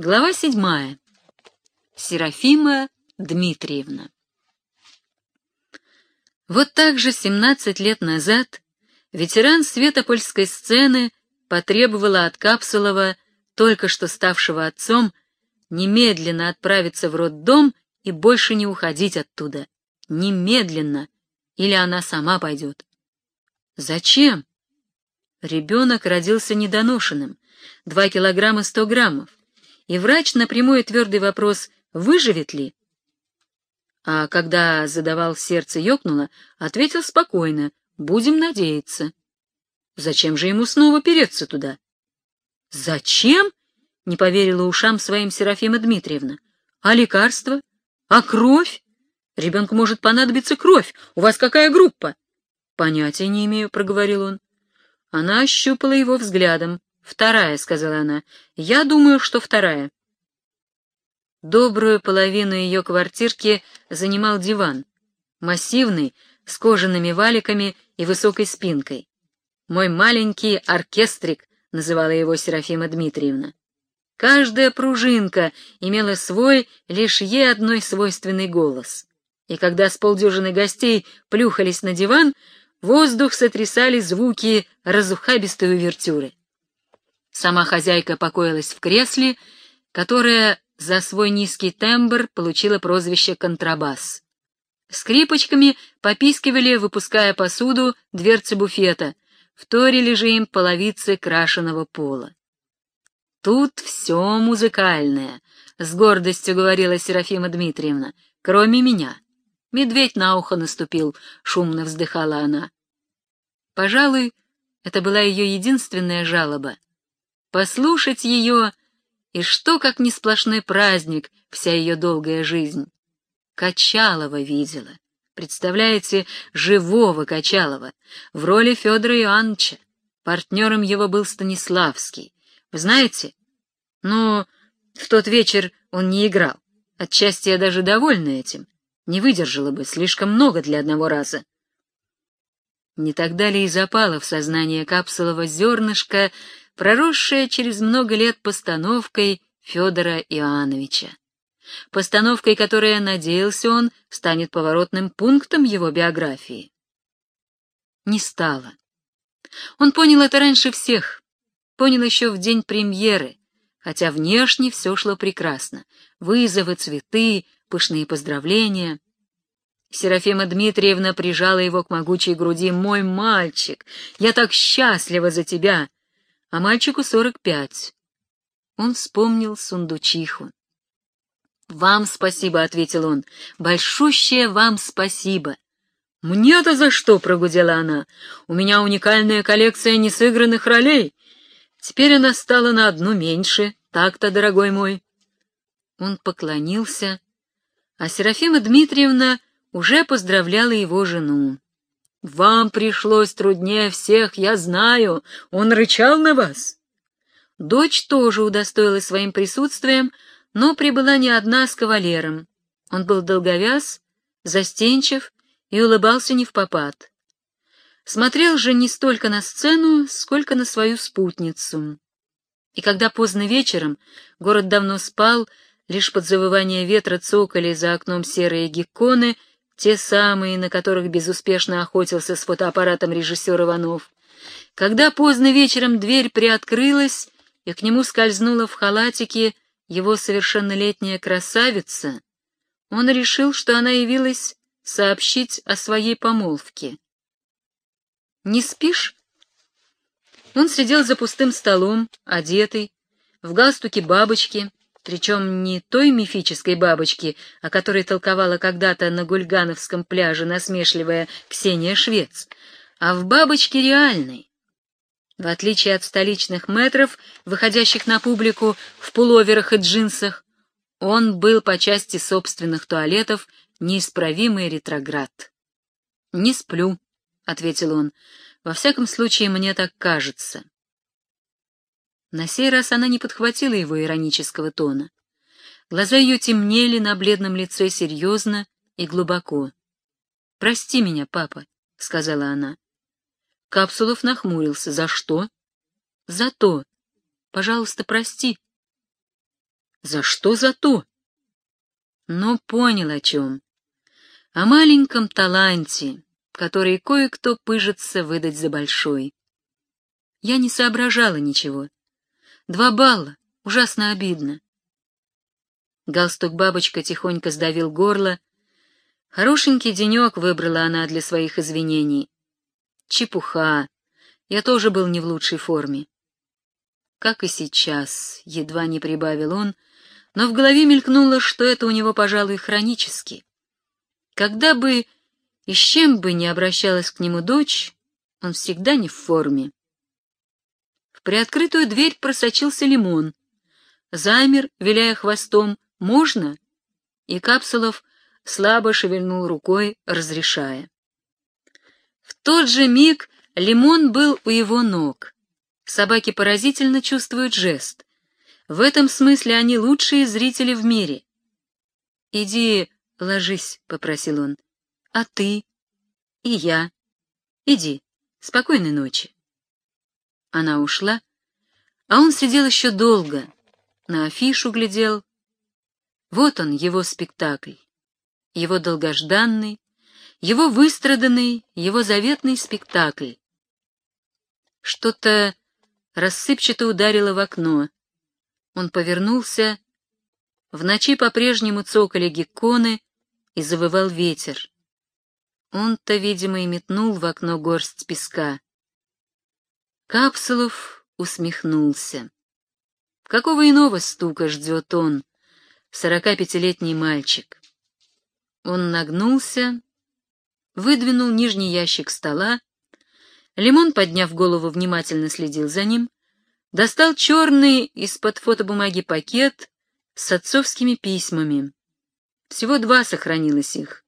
Глава седьмая. Серафима Дмитриевна. Вот так же 17 лет назад ветеран светопольской сцены потребовала от Капсулова, только что ставшего отцом, немедленно отправиться в роддом и больше не уходить оттуда. Немедленно, или она сама пойдет. Зачем? Ребенок родился недоношенным, два килограмма сто граммов, и врач на прямой и твердый вопрос «выживет ли?» А когда задавал сердце ёкнуло, ответил спокойно «будем надеяться». Зачем же ему снова переться туда? Зачем? Не поверила ушам своим Серафима Дмитриевна. А лекарства? А кровь? Ребенку может понадобиться кровь. У вас какая группа? Понятия не имею, проговорил он. Она ощупала его взглядом. «Вторая», — сказала она. «Я думаю, что вторая». Добрую половину ее квартирки занимал диван. Массивный, с кожаными валиками и высокой спинкой. «Мой маленький оркестрик», — называла его Серафима Дмитриевна. Каждая пружинка имела свой, лишь ей одной свойственный голос. И когда с полдюжины гостей плюхались на диван, воздух сотрясали звуки разухабистой увертюры. Сама хозяйка покоилась в кресле, которое за свой низкий тембр получило прозвище «контрабас». Скрипочками попискивали, выпуская посуду, дверцы буфета, вторили же им половицы крашеного пола. «Тут все музыкальное», — с гордостью говорила Серафима Дмитриевна, — «кроме меня». Медведь на ухо наступил, шумно вздыхала она. Пожалуй, это была ее единственная жалоба. Послушать ее, и что, как не сплошной праздник, вся ее долгая жизнь. Качалова видела. Представляете, живого Качалова, в роли Федора Иоанновича. Партнером его был Станиславский. Вы знаете? Но в тот вечер он не играл. Отчасти я даже довольна этим. Не выдержала бы, слишком много для одного раза. Не тогда ли и запало в сознание Капсулова зернышко, проросшее через много лет постановкой Федора Иоанновича? Постановкой, которая, надеялся он, станет поворотным пунктом его биографии. Не стало. Он понял это раньше всех, понял еще в день премьеры, хотя внешне все шло прекрасно. Вызовы, цветы, пышные поздравления. Серафима Дмитриевна прижала его к могучей груди. «Мой мальчик! Я так счастлива за тебя!» А мальчику сорок пять. Он вспомнил сундучиху. «Вам спасибо», — ответил он. «Большущее вам спасибо». «Мне-то за что?» — прогудела она. «У меня уникальная коллекция несыгранных ролей. Теперь она стала на одну меньше. Так-то, дорогой мой». Он поклонился а Серафима Дмитриевна уже поздравляла его жену. «Вам пришлось труднее всех, я знаю, он рычал на вас». Дочь тоже удостоилась своим присутствием, но прибыла не одна с кавалером. Он был долговяз, застенчив и улыбался не в попад. Смотрел же не столько на сцену, сколько на свою спутницу. И когда поздно вечером город давно спал, Лишь под завывание ветра цокали за окном серые гекконы, те самые, на которых безуспешно охотился с фотоаппаратом режиссер Иванов. Когда поздно вечером дверь приоткрылась, и к нему скользнула в халатике его совершеннолетняя красавица, он решил, что она явилась сообщить о своей помолвке. «Не спишь?» Он сидел за пустым столом, одетый, в галстуке бабочки, причем не той мифической бабочки, о которой толковала когда-то на Гульгановском пляже насмешливая Ксения Швец, а в бабочке реальной. В отличие от столичных метров, выходящих на публику в пуловерах и джинсах, он был по части собственных туалетов неисправимый ретроград. «Не сплю», — ответил он, — «во всяком случае, мне так кажется». На сей раз она не подхватила его иронического тона. Глаза ее темнели на бледном лице серьезно и глубоко. — Прости меня, папа, — сказала она. Капсулов нахмурился. — За что? — За то. Пожалуйста, прости. За что за то? Но понял о чем. О маленьком таланте, который кое-кто пыжится выдать за большой. Я не соображала ничего. Два балла, ужасно обидно. Галстук-бабочка тихонько сдавил горло. Хорошенький денек выбрала она для своих извинений. Чепуха. Я тоже был не в лучшей форме. Как и сейчас, едва не прибавил он, но в голове мелькнуло, что это у него, пожалуй, хронически. Когда бы и с чем бы ни обращалась к нему дочь, он всегда не в форме. Приоткрытую дверь просочился лимон. Замер, виляя хвостом, «Можно?» И Капсулов слабо шевельнул рукой, разрешая. В тот же миг лимон был у его ног. Собаки поразительно чувствуют жест. В этом смысле они лучшие зрители в мире. «Иди, ложись», — попросил он. «А ты?» «И я. Иди. Спокойной ночи». Она ушла, а он сидел еще долго, на афишу глядел. Вот он, его спектакль, его долгожданный, его выстраданный, его заветный спектакль. Что-то рассыпчато ударило в окно. Он повернулся. В ночи по-прежнему цокали гекконы и завывал ветер. Он-то, видимо, и метнул в окно горсть песка. Капсулов усмехнулся. Какого иного стука ждет он, сорока пятилетний мальчик? Он нагнулся, выдвинул нижний ящик стола, Лимон, подняв голову, внимательно следил за ним, достал черный из-под фотобумаги пакет с отцовскими письмами. Всего два сохранилось их.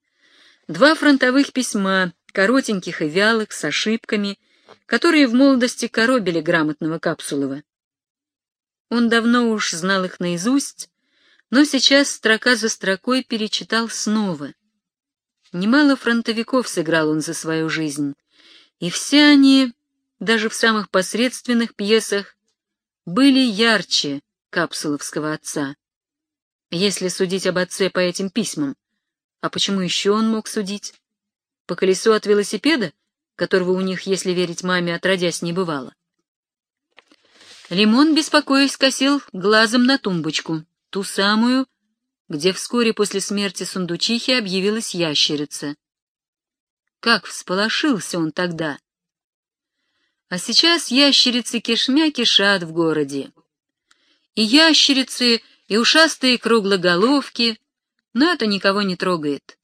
Два фронтовых письма, коротеньких и вялых, с ошибками — которые в молодости коробили грамотного Капсулова. Он давно уж знал их наизусть, но сейчас строка за строкой перечитал снова. Немало фронтовиков сыграл он за свою жизнь, и все они, даже в самых посредственных пьесах, были ярче капсуловского отца. Если судить об отце по этим письмам, а почему еще он мог судить? По колесу от велосипеда которого у них, если верить маме, отродясь не бывало. Лимон, беспокоясь, косил глазом на тумбочку, ту самую, где вскоре после смерти сундучихи объявилась ящерица. Как всполошился он тогда! А сейчас ящерицы кишмя кишат в городе. И ящерицы, и ушастые круглоголовки, но это никого не трогает.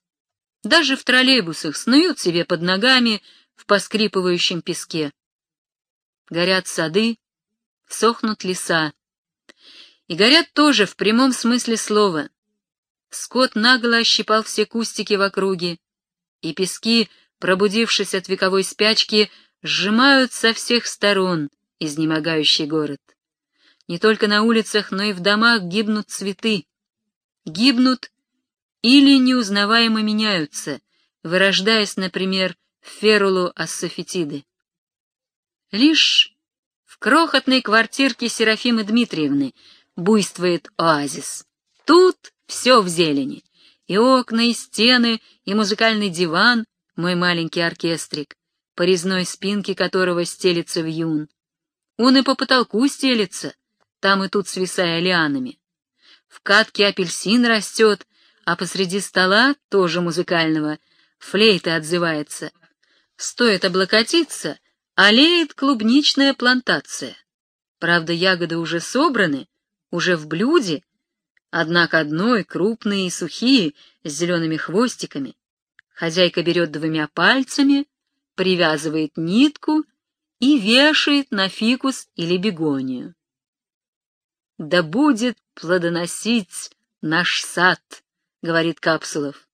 Даже в троллейбусах снуют себе под ногами в поскрипывающем песке. Горят сады, сохнут леса. И горят тоже в прямом смысле слова. Скот нагло ощипал все кустики в округе, и пески, пробудившись от вековой спячки, сжимают со всех сторон изнемогающий город. Не только на улицах, но и в домах гибнут цветы. Гибнут или неузнаваемо меняются, вырождаясь, например, ферулу ассофетиды. Лишь в крохотной квартирке Серафимы Дмитриевны буйствует оазис. Тут все в зелени. И окна, и стены, и музыкальный диван, мой маленький оркестрик, по резной спинке которого стелится вьюн. Он и по потолку стелится, там и тут свисая лианами. В катке апельсин растет, а посреди стола, тоже музыкального, флейта отзывается — Стоит облокотиться, олеет клубничная плантация. Правда, ягоды уже собраны, уже в блюде, однако одной, крупные и сухие, с зелеными хвостиками. Хозяйка берет двумя пальцами, привязывает нитку и вешает на фикус или бегонию. «Да будет плодоносить наш сад», — говорит Капсулов.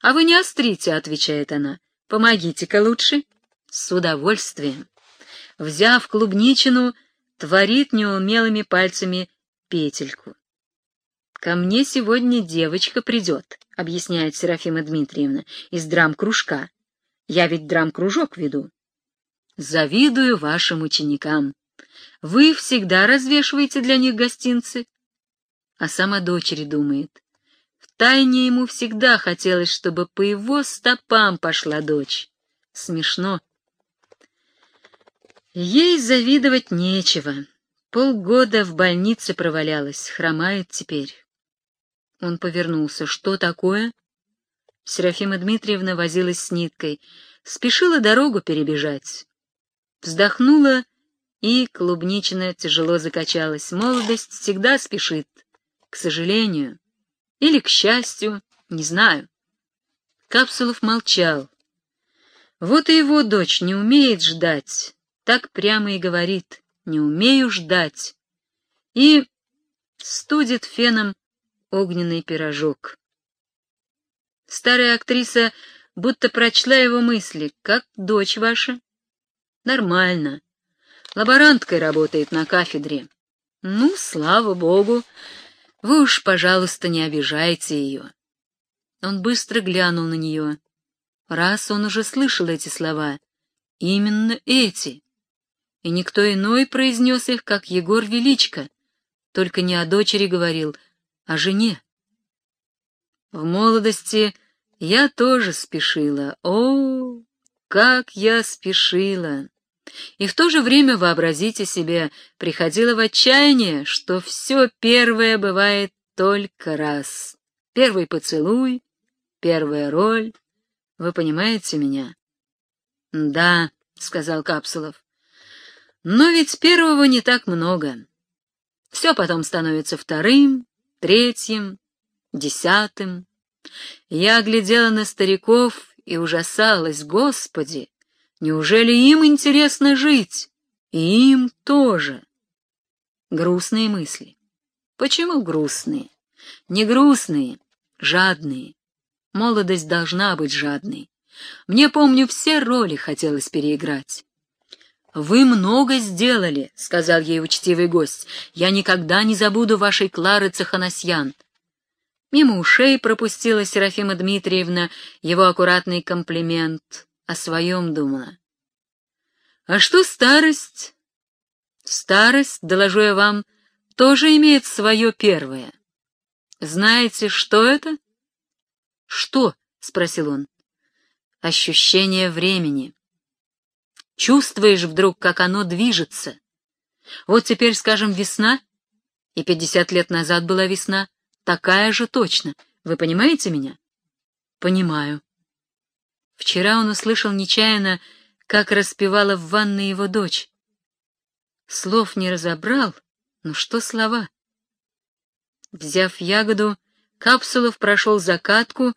«А вы не острите», — отвечает она, Помогите-ка лучше. С удовольствием. Взяв клубничину, творит неумелыми пальцами петельку. «Ко мне сегодня девочка придет», — объясняет Серафима Дмитриевна, — «из драм-кружка. Я ведь драм-кружок веду». «Завидую вашим ученикам. Вы всегда развешиваете для них гостинцы?» а сам о дочери думает. Втайне ему всегда хотелось, чтобы по его стопам пошла дочь. Смешно. Ей завидовать нечего. Полгода в больнице провалялась, хромает теперь. Он повернулся. Что такое? Серафима Дмитриевна возилась с ниткой. Спешила дорогу перебежать. Вздохнула, и клубничная тяжело закачалась. Молодость всегда спешит. К сожалению. Или к счастью, не знаю. Капсулов молчал. Вот и его дочь не умеет ждать. Так прямо и говорит. Не умею ждать. И студит феном огненный пирожок. Старая актриса будто прочла его мысли. «Как дочь ваша?» «Нормально. Лаборанткой работает на кафедре». «Ну, слава богу. Вы уж, пожалуйста, не обижайте ее». Он быстро глянул на нее. Раз он уже слышал эти слова. Именно эти. И никто иной произнес их, как Егор Величко. Только не о дочери говорил, о жене. В молодости я тоже спешила. О, как я спешила! И в то же время, вообразите себе, приходила в отчаяние, что все первое бывает только раз. Первый поцелуй, первая роль. Вы понимаете меня? — Да, — сказал Капсулов. — Но ведь первого не так много. Все потом становится вторым, третьим, десятым. Я глядела на стариков и ужасалась, Господи, неужели им интересно жить? И им тоже. Грустные мысли. Почему грустные? Не грустные, жадные. Молодость должна быть жадной. Мне, помню, все роли хотелось переиграть. «Вы много сделали», — сказал ей учтивый гость. «Я никогда не забуду вашей Клары Цеханасьян». Мимо ушей пропустила Серафима Дмитриевна его аккуратный комплимент. О своем думала. «А что старость?» «Старость, доложу я вам, тоже имеет свое первое. Знаете, что это?» «Что?» — спросил он. «Ощущение времени». Чувствуешь вдруг, как оно движется. Вот теперь, скажем, весна, и пятьдесят лет назад была весна, такая же точно. Вы понимаете меня? Понимаю. Вчера он услышал нечаянно, как распевала в ванной его дочь. Слов не разобрал, но что слова? Взяв ягоду, Капсулов прошел закатку,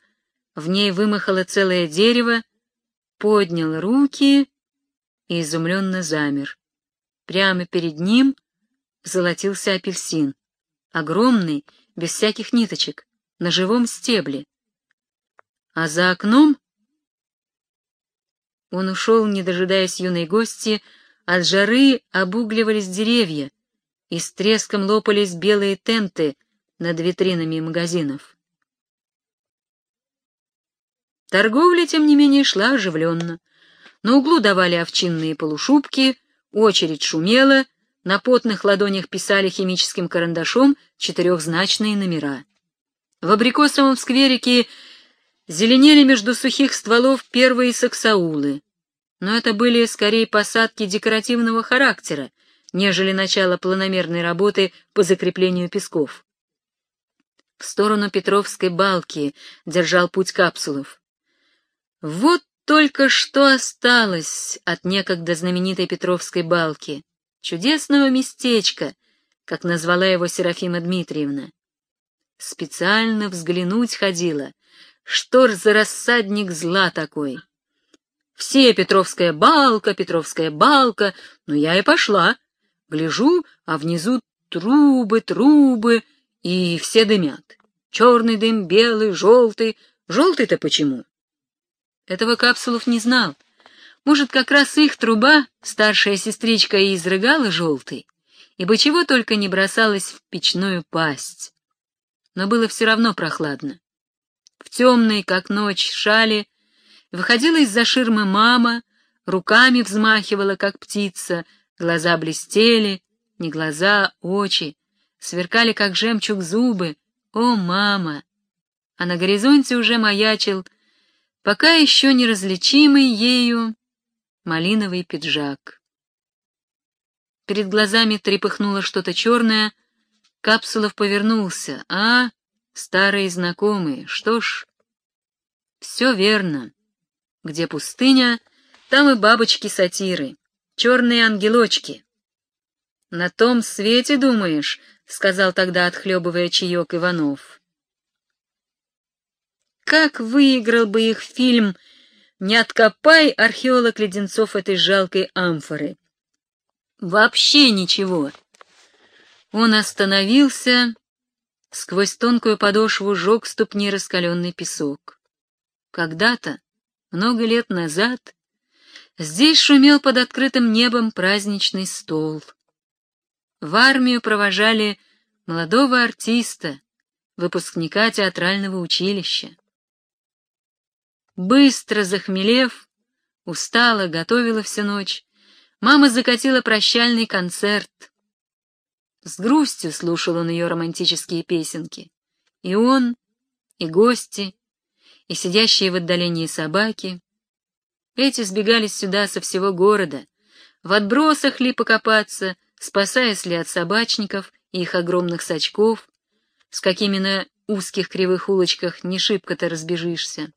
в ней вымахало целое дерево, поднял руки и изумленно замер. Прямо перед ним золотился апельсин, огромный, без всяких ниточек, на живом стебле. А за окном он ушел, не дожидаясь юной гости, от жары обугливались деревья, и с треском лопались белые тенты над витринами магазинов. Торговля, тем не менее, шла оживленно. На углу давали овчинные полушубки, очередь шумела, на потных ладонях писали химическим карандашом четырехзначные номера. В абрикосовом скверике зеленели между сухих стволов первые саксаулы, но это были скорее посадки декоративного характера, нежели начало планомерной работы по закреплению песков. В сторону Петровской балки держал путь капсулов. Вот только что осталось от некогда знаменитой Петровской балки, чудесного местечка, как назвала его Серафима Дмитриевна. Специально взглянуть ходила, что ж за рассадник зла такой. Все Петровская балка, Петровская балка, но я и пошла. Гляжу, а внизу трубы, трубы, и все дымят. Черный дым, белый, желтый. Желтый-то почему? Этого Капсулов не знал. Может, как раз их труба, старшая сестричка, и изрыгала желтый, ибо чего только не бросалась в печную пасть. Но было все равно прохладно. В темной, как ночь, шале выходила из-за ширмы мама, руками взмахивала, как птица, глаза блестели, не глаза, очи, сверкали, как жемчуг, зубы. О, мама! А на горизонте уже маячил, пока еще неразличимый ею, малиновый пиджак. Перед глазами трепыхнуло что-то черное. Капсулов повернулся. А, старые знакомые, что ж... Все верно. Где пустыня, там и бабочки-сатиры, черные ангелочки. На том свете, думаешь, — сказал тогда, отхлебывая чаек Иванов. Как выиграл бы их фильм «Не откопай, археолог Леденцов, этой жалкой амфоры». Вообще ничего. Он остановился, сквозь тонкую подошву жег ступни раскаленный песок. Когда-то, много лет назад, здесь шумел под открытым небом праздничный стол. В армию провожали молодого артиста, выпускника театрального училища. Быстро захмелев, устала, готовила всю ночь, мама закатила прощальный концерт. С грустью слушал он ее романтические песенки. И он, и гости, и сидящие в отдалении собаки. Эти сбегались сюда со всего города, в отбросах ли покопаться, спасаясь ли от собачников и их огромных сачков, с какими на узких кривых улочках не шибко-то разбежишься.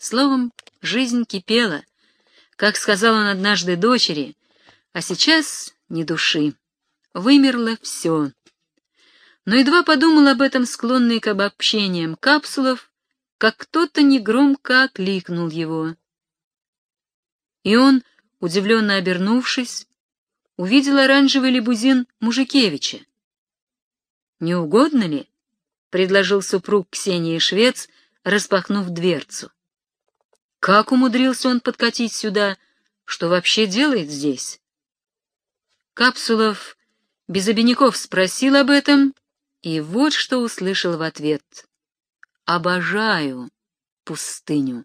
Словом, жизнь кипела, как сказал он однажды дочери, а сейчас ни души. Вымерло все. Но едва подумал об этом склонный к обобщениям капсулов, как кто-то негромко окликнул его. И он, удивленно обернувшись, увидел оранжевый лимузин Мужикевича. «Не угодно ли?» — предложил супруг Ксении Швец, распахнув дверцу. Как умудрился он подкатить сюда? Что вообще делает здесь? Капсулов без обиняков спросил об этом, и вот что услышал в ответ. «Обожаю пустыню».